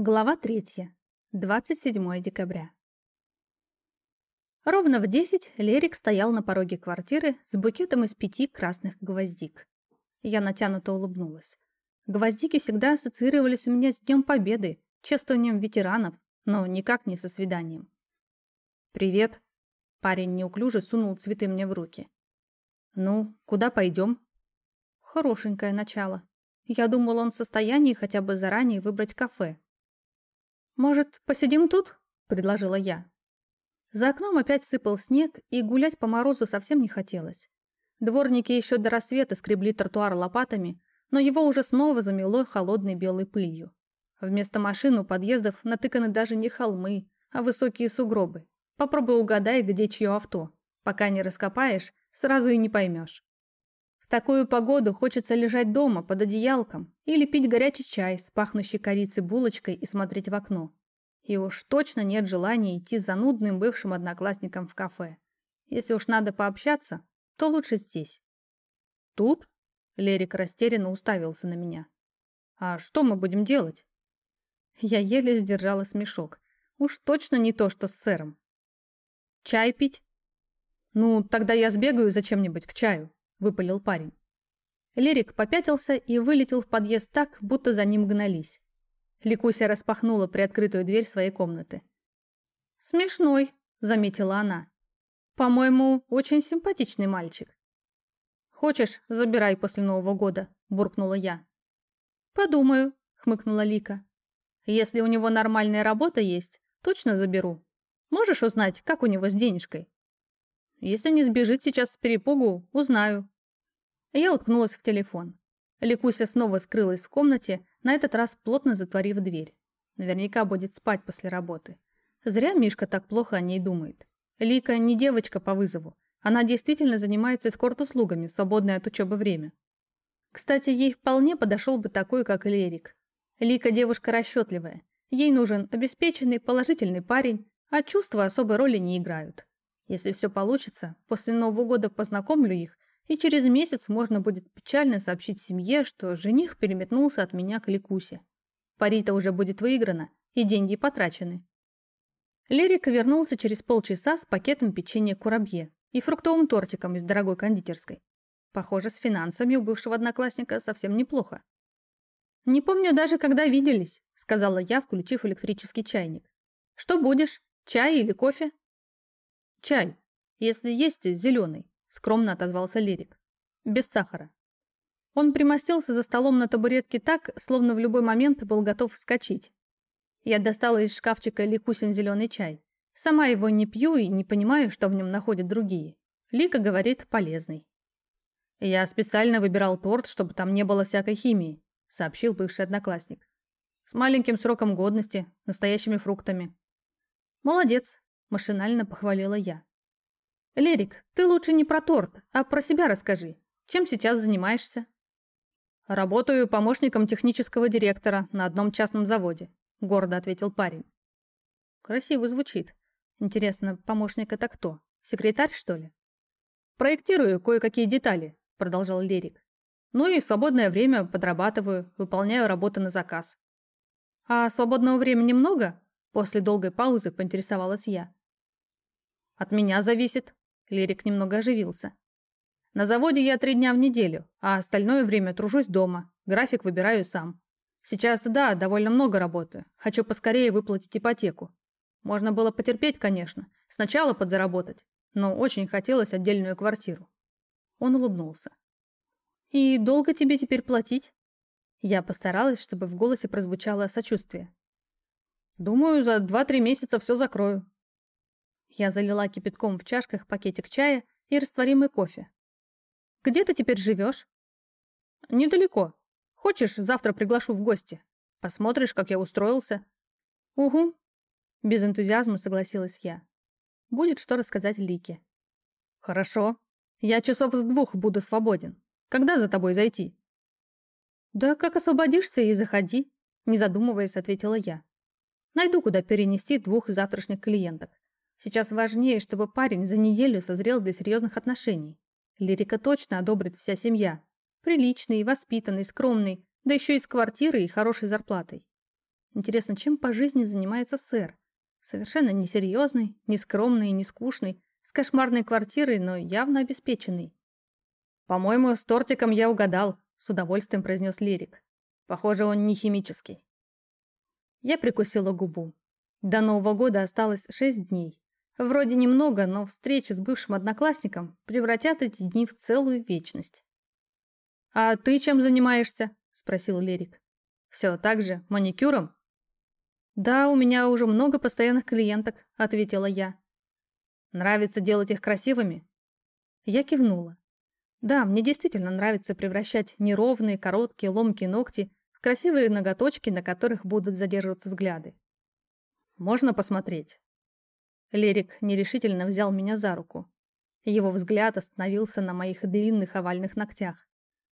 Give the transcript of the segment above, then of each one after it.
Глава 3. 27 декабря. Ровно в 10 Лерик стоял на пороге квартиры с букетом из пяти красных гвоздик. Я натянуто улыбнулась. Гвоздики всегда ассоциировались у меня с Днем Победы, чествованием ветеранов, но никак не со свиданием. «Привет!» Парень неуклюже сунул цветы мне в руки. «Ну, куда пойдем?» Хорошенькое начало. Я думала, он в состоянии хотя бы заранее выбрать кафе, «Может, посидим тут?» – предложила я. За окном опять сыпал снег, и гулять по морозу совсем не хотелось. Дворники еще до рассвета скребли тротуар лопатами, но его уже снова замело холодной белой пылью. Вместо машин у подъездов натыканы даже не холмы, а высокие сугробы. Попробуй угадай, где чье авто. Пока не раскопаешь, сразу и не поймешь. Такую погоду хочется лежать дома под одеялком или пить горячий чай с пахнущей корицей булочкой и смотреть в окно. И уж точно нет желания идти за нудным бывшим одноклассником в кафе. Если уж надо пообщаться, то лучше здесь. Тут? Лерик растерянно уставился на меня. А что мы будем делать? Я еле сдержала смешок. Уж точно не то, что с сэром. Чай пить? Ну, тогда я сбегаю за чем-нибудь к чаю, выпалил парень. Лерик попятился и вылетел в подъезд так, будто за ним гнались. Ликуся распахнула приоткрытую дверь своей комнаты. «Смешной», — заметила она. «По-моему, очень симпатичный мальчик». «Хочешь, забирай после Нового года», — буркнула я. «Подумаю», — хмыкнула Лика. «Если у него нормальная работа есть, точно заберу. Можешь узнать, как у него с денежкой?» «Если не сбежит сейчас с перепугу, узнаю». Я уткнулась в телефон. Ликуся снова скрылась в комнате, на этот раз плотно затворив дверь. Наверняка будет спать после работы. Зря Мишка так плохо о ней думает. Лика не девочка по вызову. Она действительно занимается эскорт-услугами в свободное от учебы время. Кстати, ей вполне подошел бы такой, как Лерик. Лика девушка расчетливая. Ей нужен обеспеченный, положительный парень, а чувства особой роли не играют. Если все получится, после Нового года познакомлю их и через месяц можно будет печально сообщить семье, что жених переметнулся от меня к Ликусе. Пари-то уже будет выиграно, и деньги потрачены. Лерика вернулся через полчаса с пакетом печенья курабье и фруктовым тортиком из дорогой кондитерской. Похоже, с финансами у бывшего одноклассника совсем неплохо. «Не помню даже, когда виделись», — сказала я, включив электрический чайник. «Что будешь? Чай или кофе?» «Чай, если есть зеленый», скромно отозвался Лирик. Без сахара. Он примостился за столом на табуретке так, словно в любой момент был готов вскочить. Я достала из шкафчика Ликусин зеленый чай. Сама его не пью и не понимаю, что в нем находят другие. Лика говорит, полезный. «Я специально выбирал торт, чтобы там не было всякой химии», сообщил бывший одноклассник. «С маленьким сроком годности, настоящими фруктами». «Молодец», машинально похвалила я. «Лерик, ты лучше не про торт, а про себя расскажи. Чем сейчас занимаешься?» «Работаю помощником технического директора на одном частном заводе», — гордо ответил парень. «Красиво звучит. Интересно, помощник это кто? Секретарь, что ли?» «Проектирую кое-какие детали», — продолжал Лерик. «Ну и в свободное время подрабатываю, выполняю работы на заказ». «А свободного времени много?» После долгой паузы поинтересовалась я. «От меня зависит», Лирик немного оживился. На заводе я три дня в неделю, а остальное время тружусь дома. График выбираю сам. Сейчас, да, довольно много работы. Хочу поскорее выплатить ипотеку. Можно было потерпеть, конечно. Сначала подзаработать. Но очень хотелось отдельную квартиру. Он улыбнулся. «И долго тебе теперь платить?» Я постаралась, чтобы в голосе прозвучало сочувствие. «Думаю, за два-три месяца все закрою. Я залила кипятком в чашках пакетик чая и растворимый кофе. «Где ты теперь живешь?» «Недалеко. Хочешь, завтра приглашу в гости? Посмотришь, как я устроился?» «Угу». Без энтузиазма согласилась я. Будет что рассказать Лике. «Хорошо. Я часов с двух буду свободен. Когда за тобой зайти?» «Да как освободишься и заходи», не задумываясь, ответила я. «Найду, куда перенести двух завтрашних клиенток. Сейчас важнее, чтобы парень за неделю созрел для серьезных отношений. Лирика точно одобрит вся семья. Приличный, воспитанный, скромный, да еще и с квартирой и хорошей зарплатой. Интересно, чем по жизни занимается сэр? Совершенно несерьезный, нескромный и не скучный, с кошмарной квартирой, но явно обеспеченный. «По-моему, с тортиком я угадал», — с удовольствием произнес Лирик. «Похоже, он не химический». Я прикусила губу. До Нового года осталось шесть дней. Вроде немного, но встречи с бывшим одноклассником превратят эти дни в целую вечность. «А ты чем занимаешься?» – спросил Лерик. «Все так же, маникюром?» «Да, у меня уже много постоянных клиенток», – ответила я. «Нравится делать их красивыми?» Я кивнула. Да, мне действительно нравится превращать неровные, короткие, ломкие ногти в красивые ноготочки, на которых будут задерживаться взгляды. «Можно посмотреть?» Лерик нерешительно взял меня за руку. Его взгляд остановился на моих длинных овальных ногтях.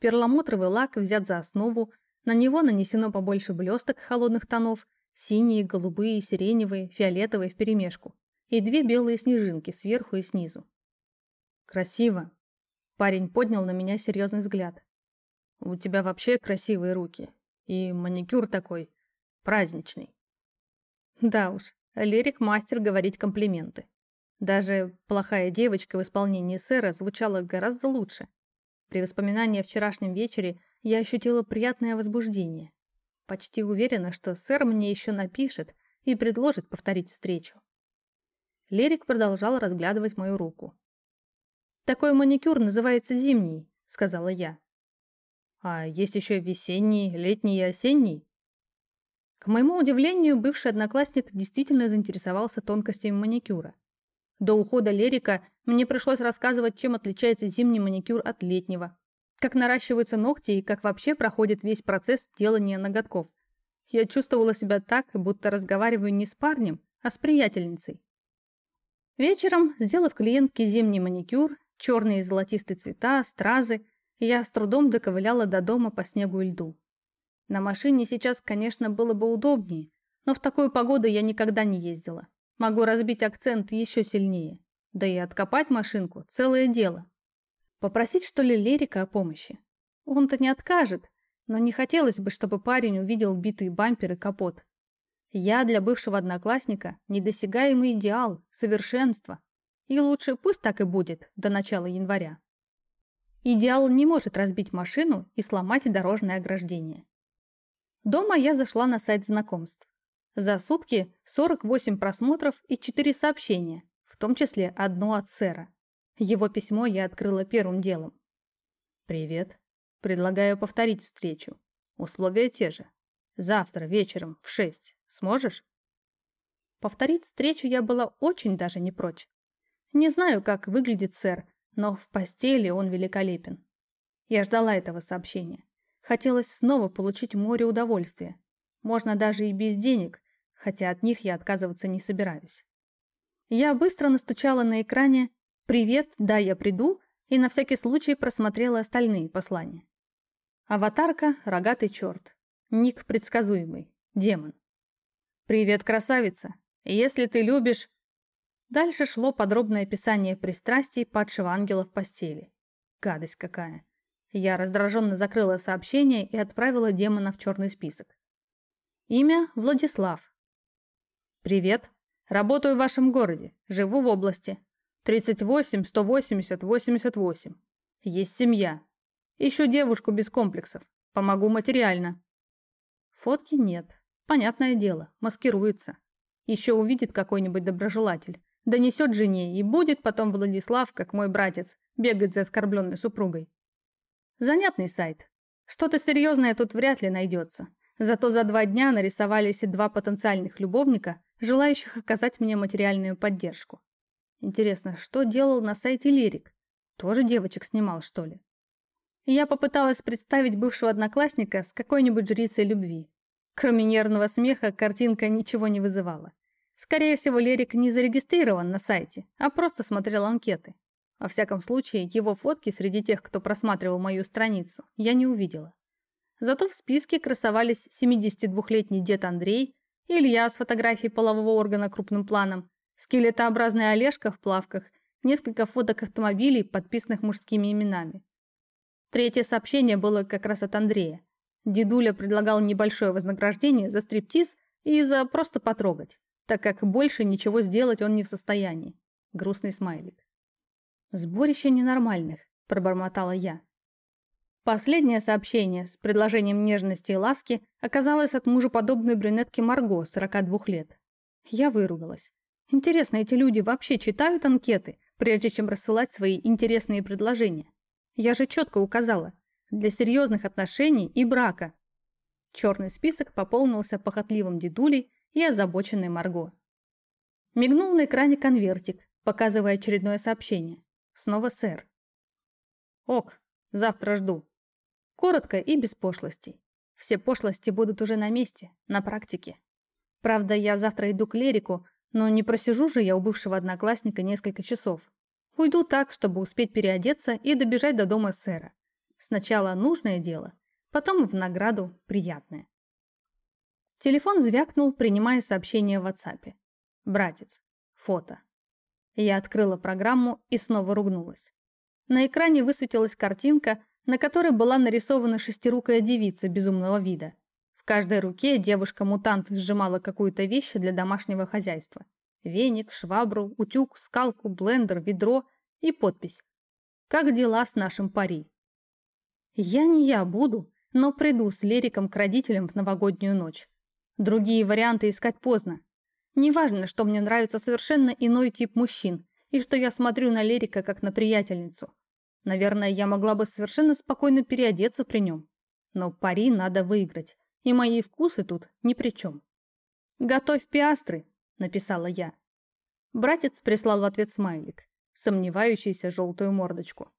Перламутровый лак взят за основу, на него нанесено побольше блесток холодных тонов, синие, голубые, сиреневые, фиолетовые вперемешку, и две белые снежинки сверху и снизу. Красиво. Парень поднял на меня серьезный взгляд. У тебя вообще красивые руки. И маникюр такой праздничный. Да уж, Лерик мастер говорить комплименты. Даже плохая девочка в исполнении сэра звучала гораздо лучше. При воспоминании о вчерашнем вечере я ощутила приятное возбуждение. Почти уверена, что сэр мне еще напишет и предложит повторить встречу. Лерик продолжал разглядывать мою руку. «Такой маникюр называется зимний», — сказала я. «А есть еще весенний, летний и осенний?» К моему удивлению, бывший одноклассник действительно заинтересовался тонкостями маникюра. До ухода Лерика мне пришлось рассказывать, чем отличается зимний маникюр от летнего, как наращиваются ногти и как вообще проходит весь процесс делания ноготков. Я чувствовала себя так, будто разговариваю не с парнем, а с приятельницей. Вечером, сделав клиентке зимний маникюр, черные и золотистые цвета, стразы, я с трудом доковыляла до дома по снегу и льду. На машине сейчас, конечно, было бы удобнее, но в такую погоду я никогда не ездила. Могу разбить акцент еще сильнее. Да и откопать машинку – целое дело. Попросить, что ли, Лерика о помощи? Он-то не откажет, но не хотелось бы, чтобы парень увидел битый бампер и капот. Я для бывшего одноклассника недосягаемый идеал, совершенство. И лучше пусть так и будет до начала января. Идеал не может разбить машину и сломать дорожное ограждение. Дома я зашла на сайт знакомств. За сутки 48 просмотров и 4 сообщения, в том числе одно от сэра. Его письмо я открыла первым делом. «Привет. Предлагаю повторить встречу. Условия те же. Завтра вечером в 6. Сможешь?» Повторить встречу я была очень даже не прочь. Не знаю, как выглядит сэр, но в постели он великолепен. Я ждала этого сообщения. Хотелось снова получить море удовольствия. Можно даже и без денег, хотя от них я отказываться не собираюсь. Я быстро настучала на экране «Привет, да, я приду» и на всякий случай просмотрела остальные послания. Аватарка – рогатый черт. Ник предсказуемый. Демон. «Привет, красавица! Если ты любишь...» Дальше шло подробное описание пристрастий падшего ангела в постели. Гадость какая. Я раздраженно закрыла сообщение и отправила демона в черный список. Имя Владислав. Привет. Работаю в вашем городе. Живу в области. 38, 180, 88. Есть семья. Ищу девушку без комплексов. Помогу материально. Фотки нет. Понятное дело, маскируется. Еще увидит какой-нибудь доброжелатель. Донесет жене, и будет потом Владислав, как мой братец, бегать за оскорбленной супругой. Занятный сайт. Что-то серьезное тут вряд ли найдется. Зато за два дня нарисовались и два потенциальных любовника, желающих оказать мне материальную поддержку. Интересно, что делал на сайте Лирик? Тоже девочек снимал, что ли? Я попыталась представить бывшего одноклассника с какой-нибудь жрицей любви. Кроме нервного смеха, картинка ничего не вызывала. Скорее всего, Лерик не зарегистрирован на сайте, а просто смотрел анкеты. Во всяком случае, его фотки среди тех, кто просматривал мою страницу, я не увидела. Зато в списке красовались 72-летний дед Андрей, Илья с фотографией полового органа крупным планом, скелетообразная Олежка в плавках, несколько фоток автомобилей, подписанных мужскими именами. Третье сообщение было как раз от Андрея. Дедуля предлагал небольшое вознаграждение за стриптиз и за просто потрогать, так как больше ничего сделать он не в состоянии. Грустный смайлик. «Сборище ненормальных», – пробормотала я. Последнее сообщение с предложением нежности и ласки оказалось от мужеподобной брюнетки Марго, 42 лет. Я выругалась. Интересно, эти люди вообще читают анкеты, прежде чем рассылать свои интересные предложения? Я же четко указала. Для серьезных отношений и брака. Черный список пополнился похотливым дедулей и озабоченной Марго. Мигнул на экране конвертик, показывая очередное сообщение. Снова сэр. Ок, завтра жду. Коротко и без пошлостей. Все пошлости будут уже на месте, на практике. Правда, я завтра иду к Лерику, но не просижу же я у бывшего одноклассника несколько часов. Уйду так, чтобы успеть переодеться и добежать до дома сэра. Сначала нужное дело, потом в награду приятное. Телефон звякнул, принимая сообщение в WhatsApp. Братец. Фото. Я открыла программу и снова ругнулась. На экране высветилась картинка, на которой была нарисована шестирукая девица безумного вида. В каждой руке девушка-мутант сжимала какую-то вещь для домашнего хозяйства. Веник, швабру, утюг, скалку, блендер, ведро и подпись. «Как дела с нашим пари?» Я не я буду, но приду с Лериком к родителям в новогоднюю ночь. Другие варианты искать поздно. Неважно, что мне нравится совершенно иной тип мужчин, и что я смотрю на Лерика как на приятельницу. Наверное, я могла бы совершенно спокойно переодеться при нем. Но пари надо выиграть, и мои вкусы тут ни при чем. «Готовь пиастры», — написала я. Братец прислал в ответ смайлик, сомневающийся желтую мордочку.